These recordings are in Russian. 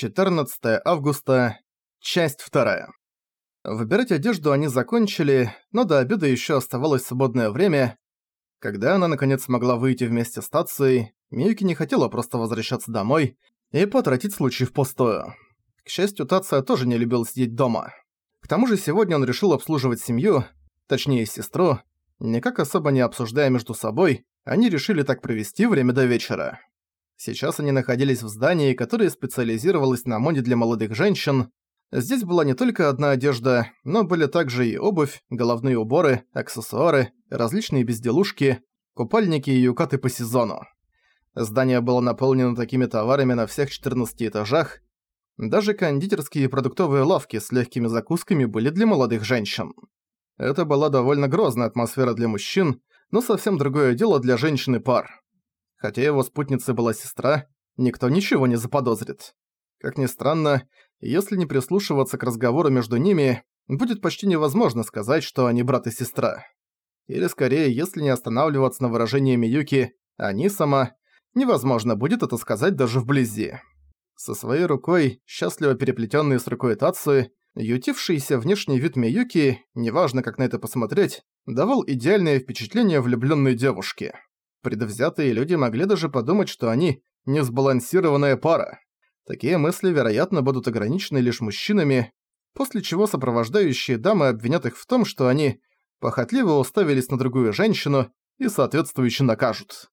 14 августа, часть 2. Выбирать одежду они закончили, но до обеда еще оставалось свободное время. Когда она наконец смогла выйти вместе с Тацией, Миюки не хотела просто возвращаться домой и потратить случай впустую. К счастью, Тация тоже не любил сидеть дома. К тому же сегодня он решил обслуживать семью, точнее сестру, никак особо не обсуждая между собой, они решили так провести время до вечера. Сейчас они находились в здании, которое специализировалось на моде для молодых женщин. Здесь была не только одна одежда, но были также и обувь, головные уборы, аксессуары, различные безделушки, купальники и юкаты по сезону. Здание было наполнено такими товарами на всех 14 этажах. Даже кондитерские и продуктовые лавки с легкими закусками были для молодых женщин. Это была довольно грозная атмосфера для мужчин, но совсем другое дело для женщин и пар. Хотя его спутницей была сестра, никто ничего не заподозрит. Как ни странно, если не прислушиваться к разговору между ними, будет почти невозможно сказать, что они брат и сестра. Или скорее, если не останавливаться на выражении Миюки «они сама», невозможно будет это сказать даже вблизи. Со своей рукой, счастливо переплетенной с рукой Тацуи, ютившийся внешний вид Миюки, неважно как на это посмотреть, давал идеальное впечатление влюбленной девушки. Предвзятые люди могли даже подумать, что они – несбалансированная пара. Такие мысли, вероятно, будут ограничены лишь мужчинами, после чего сопровождающие дамы обвинят их в том, что они похотливо уставились на другую женщину и соответствующе накажут.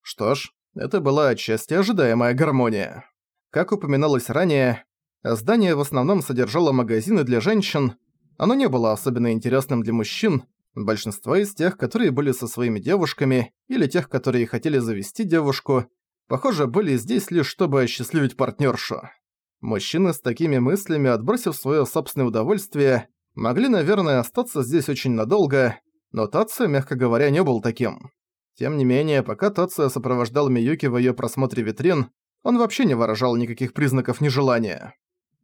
Что ж, это была отчасти ожидаемая гармония. Как упоминалось ранее, здание в основном содержало магазины для женщин, оно не было особенно интересным для мужчин, Большинство из тех, которые были со своими девушками, или тех, которые хотели завести девушку, похоже, были здесь лишь чтобы осчастливить партнершу. Мужчины с такими мыслями, отбросив свое собственное удовольствие, могли, наверное, остаться здесь очень надолго, но Тация, мягко говоря, не был таким. Тем не менее, пока Тация сопровождал Миюки в её просмотре витрин, он вообще не выражал никаких признаков нежелания.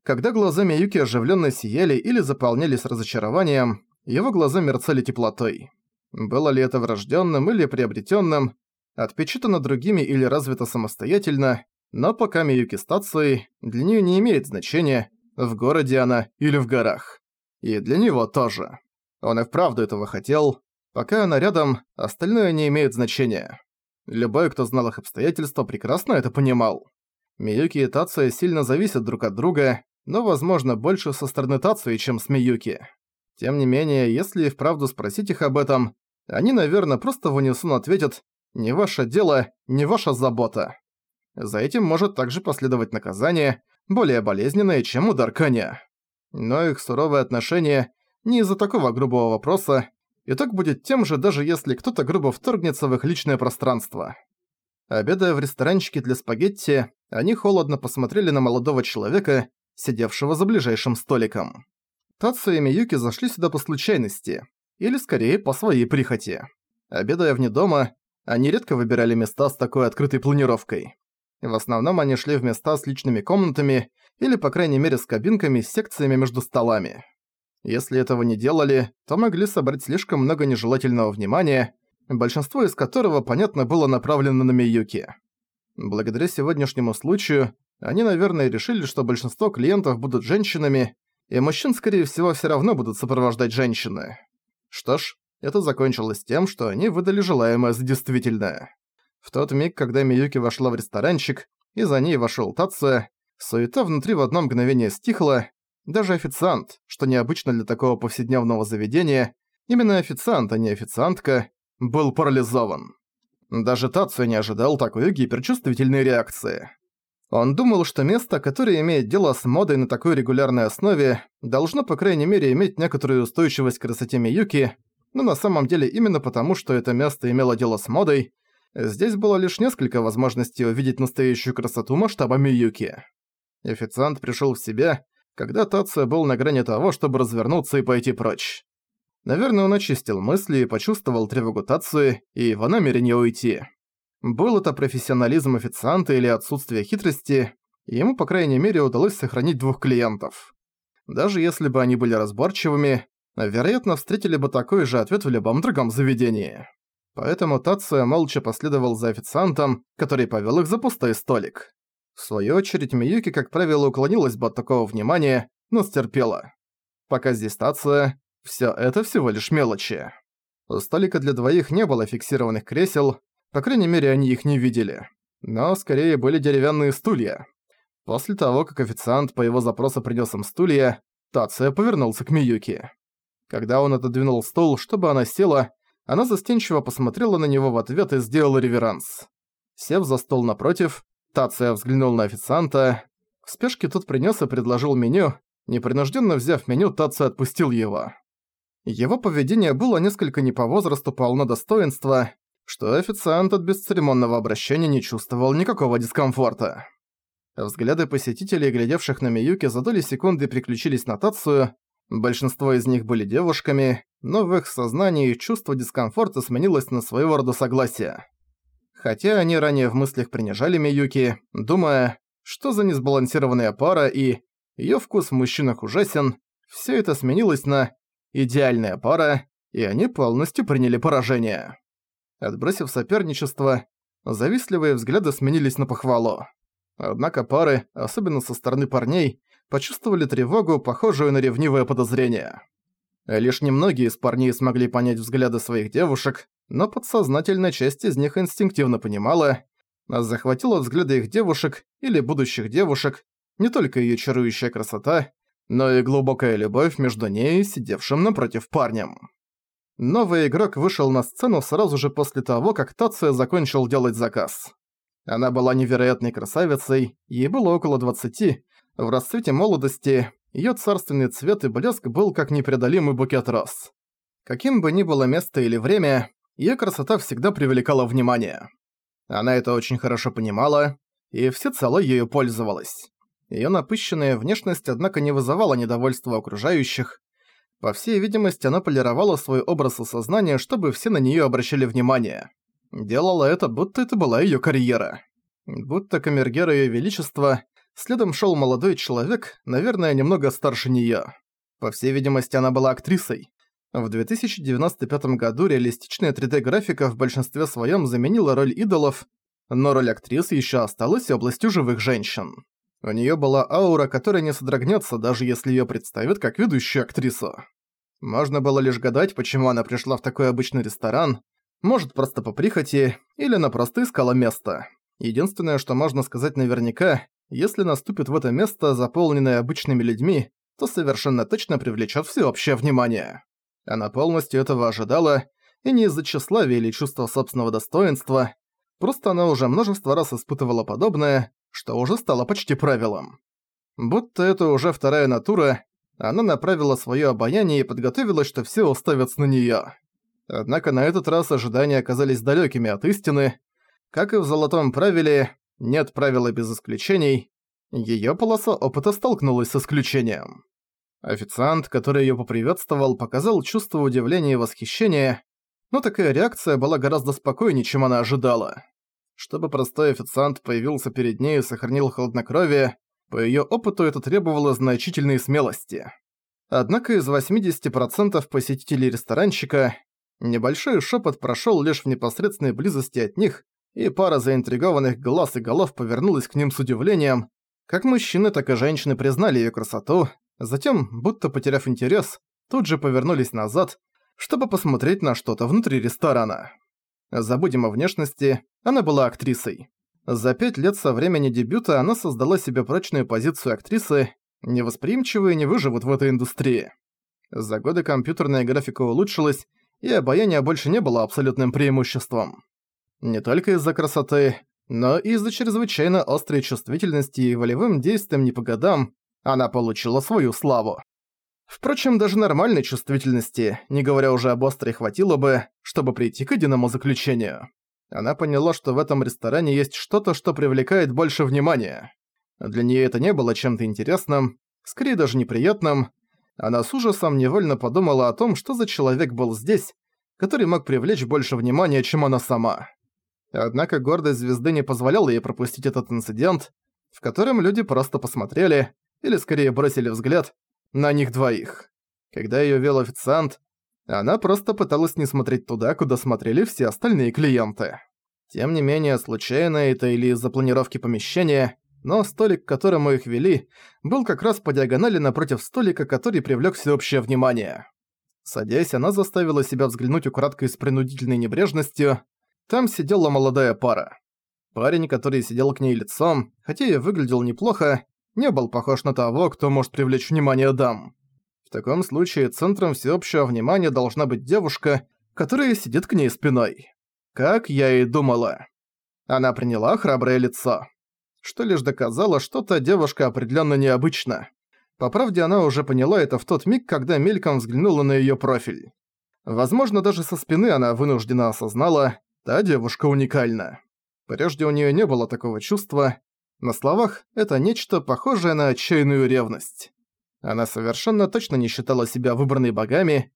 Когда глаза Миюки оживленно сияли или заполнялись разочарованием, его глаза мерцали теплотой. Было ли это врожденным или приобретенным, отпечатано другими или развито самостоятельно, но пока Миюки стацией, для нее не имеет значения, в городе она или в горах. И для него тоже. Он и вправду этого хотел. Пока она рядом, остальное не имеет значения. Любой, кто знал их обстоятельства, прекрасно это понимал. Миюки и Тация сильно зависят друг от друга, но, возможно, больше со стороны Тации, чем с Миюки. Тем не менее, если и вправду спросить их об этом, они, наверное, просто в унисон ответят «не ваше дело, не ваша забота». За этим может также последовать наказание, более болезненное, чем удар коня. Но их суровое отношение не из-за такого грубого вопроса, и так будет тем же, даже если кто-то грубо вторгнется в их личное пространство. Обедая в ресторанчике для спагетти, они холодно посмотрели на молодого человека, сидевшего за ближайшим столиком. Тацу и Миюки зашли сюда по случайности, или скорее по своей прихоти. Обедая вне дома, они редко выбирали места с такой открытой планировкой. В основном они шли в места с личными комнатами или, по крайней мере, с кабинками с секциями между столами. Если этого не делали, то могли собрать слишком много нежелательного внимания, большинство из которого, понятно, было направлено на Миюки. Благодаря сегодняшнему случаю, они, наверное, решили, что большинство клиентов будут женщинами, и мужчин, скорее всего, все равно будут сопровождать женщины. Что ж, это закончилось тем, что они выдали желаемое за действительное. В тот миг, когда Миюки вошла в ресторанчик, и за ней вошел Тация, суета внутри в одно мгновение стихла, даже официант, что необычно для такого повседневного заведения, именно официант, а не официантка, был парализован. Даже Тацию не ожидал такой гиперчувствительной реакции. Он думал, что место, которое имеет дело с модой на такой регулярной основе, должно, по крайней мере, иметь некоторую устойчивость к красоте Миюки, но на самом деле именно потому, что это место имело дело с модой, здесь было лишь несколько возможностей увидеть настоящую красоту масштаба Миюки. Официант пришел в себя, когда Тация был на грани того, чтобы развернуться и пойти прочь. Наверное, он очистил мысли и почувствовал тревогу Тации и его намерение уйти. Был это профессионализм официанта или отсутствие хитрости, ему, по крайней мере, удалось сохранить двух клиентов. Даже если бы они были разборчивыми, вероятно, встретили бы такой же ответ в любом другом заведении. Поэтому Тация молча последовал за официантом, который повел их за пустой столик. В свою очередь, Миюки, как правило, уклонилась бы от такого внимания, но стерпела. Пока здесь стация, всё это всего лишь мелочи. У столика для двоих не было фиксированных кресел, по крайней мере, они их не видели. Но скорее были деревянные стулья. После того, как официант по его запросу принес им стулья, Тация повернулся к Миюки. Когда он отодвинул стул, чтобы она села, она застенчиво посмотрела на него в ответ и сделала реверанс. Сев за стол напротив, Тация взглянул на официанта. В спешке тот принес и предложил меню. Непринужденно взяв меню, Тация отпустил его. Его поведение было несколько не по возрасту полно достоинства, что официант от бесцеремонного обращения не чувствовал никакого дискомфорта. Взгляды посетителей, глядевших на Миюки, за доли секунды переключились на Тацию. Большинство из них были девушками, но в их сознании чувство дискомфорта сменилось на своего рода согласие. Хотя они ранее в мыслях принижали Миюки, думая, что за несбалансированная пара и её вкус в мужчинах ужасен, всё это сменилось на идеальная пара, и они полностью приняли поражение. Отбросив соперничество, завистливые взгляды сменились на похвалу. Однако пары, особенно со стороны парней, почувствовали тревогу, похожую на ревнивое подозрение. Лишь немногие из парней смогли понять взгляды своих девушек, но подсознательная часть из них инстинктивно понимала, а захватила взгляды их девушек или будущих девушек, не только её чарующая красота, но и глубокая любовь между ней и сидевшим напротив парнем. Новый игрок вышел на сцену сразу же после того, как Тация закончил делать заказ. Она была невероятной красавицей, ей было около 20, в расцвете молодости, её царственный цвет и блеск был как непреодолимый букет роз. Каким бы ни было место или время, её красота всегда привлекала внимание. Она это очень хорошо понимала и всецело ею пользовалась. Её напыщенная внешность, однако, не вызывала недовольства окружающих. По всей видимости, она полировала свой образ и сознание, чтобы все на неё обращали внимание. Делала это, будто это была её карьера. Будто камергера Её Величества, следом шёл молодой человек, наверное, немного старше неё. По всей видимости, она была актрисой. В 2095 году реалистичная 3D-графика в большинстве своём заменила роль идолов, но роль актрисы ещё осталась областью живых женщин. У неё была аура, которая не содрогнётся, даже если её представят как ведущую актрису. Можно было лишь гадать, почему она пришла в такой обычный ресторан, может, просто по прихоти, или она просто искала место. Единственное, что можно сказать наверняка, если наступит в это место, заполненное обычными людьми, то совершенно точно привлечет всеобщее внимание. Она полностью этого ожидала, и не из-за тщеславия или чувства собственного достоинства, просто она уже множество раз испытывала подобное, что уже стало почти правилом. Будто это уже вторая натура, она направила своё обаяние и подготовилась, что все уставятся на неё. Однако на этот раз ожидания оказались далекими от истины. Как и в золотом правиле, нет правила без исключений, Её полоса опыта столкнулась с исключением. Официант, который её поприветствовал, показал чувство удивления и восхищения, но такая реакция была гораздо спокойнее, чем она ожидала. Чтобы простой официант появился перед ней и сохранил хладнокровие, по её опыту это требовало значительной смелости. Однако из 80% посетителей ресторанчика Небольшой шепот прошел лишь в непосредственной близости от них, и пара заинтригованных глаз и голов повернулась к ним с удивлением. Как мужчины, так и женщины признали ее красоту, затем, будто потеряв интерес, тут же повернулись назад, чтобы посмотреть на что-то внутри ресторана. Забудем о внешности, она была актрисой. За пять лет со времени дебюта она создала себе прочную позицию актрисы, невосприимчивые не выживут в этой индустрии. За годы компьютерная графика улучшилась, и обаяние больше не было абсолютным преимуществом. Не только из-за красоты, но и из-за чрезвычайно острой чувствительности и волевым действием не по годам она получила свою славу. Впрочем, даже нормальной чувствительности, не говоря уже об острой, хватило бы, чтобы прийти к единому заключению. Она поняла, что в этом ресторане есть что-то, что привлекает больше внимания. Для нее это не было чем-то интересным, скорее даже неприятным, она с ужасом невольно подумала о том, что за человек был здесь, который мог привлечь больше внимания, чем она сама. Однако гордость звезды не позволяла ей пропустить этот инцидент, в котором люди просто посмотрели, или скорее бросили взгляд, на них двоих. Когда её вел официант, она просто пыталась не смотреть туда, куда смотрели все остальные клиенты. Тем не менее, случайно это или из-за планировки помещения, но столик, к которому их вели, был как раз по диагонали напротив столика, который привлёк всеобщее внимание. Садясь, она заставила себя взглянуть украдкой с принудительной небрежностью. Там сидела молодая пара. Парень, который сидел к ней лицом, хотя и выглядел неплохо, не был похож на того, кто может привлечь внимание дам. В таком случае центром всеобщего внимания должна быть девушка, которая сидит к ней спиной. Как я и думала. Она приняла храброе лицо. Что лишь доказало, что та девушка определенно необычна. По правде, она уже поняла это в тот миг, когда мельком взглянула на её профиль. Возможно, даже со спины она вынуждена осознала, та девушка уникальна. Прежде у неё не было такого чувства. На словах это нечто похожее на отчаянную ревность. Она совершенно точно не считала себя выбранной богами.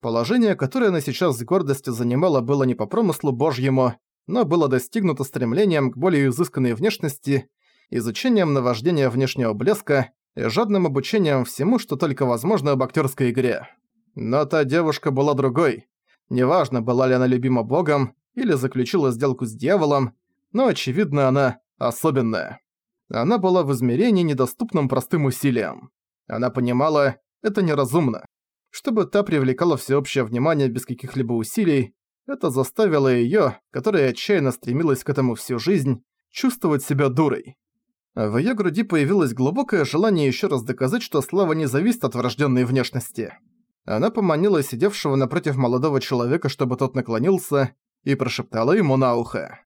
Положение, которое она сейчас с гордостью занимала, было не по промыслу божьему, но было достигнуто стремлением к более изысканной внешности, изучением наваждения внешнего блеска и жадным обучением всему, что только возможно об актерской игре. Но та девушка была другой. Неважно, была ли она любима богом или заключила сделку с дьяволом, но, очевидно, она особенная. Она была в измерении, недоступном простым усилиям. Она понимала, это неразумно. Чтобы та привлекала всеобщее внимание без каких-либо усилий, это заставило её, которая отчаянно стремилась к этому всю жизнь, чувствовать себя дурой. В её груди появилось глубокое желание ещё раз доказать, что слава не зависит от врождённой внешности. Она поманила сидевшего напротив молодого человека, чтобы тот наклонился, и прошептала ему на ухо.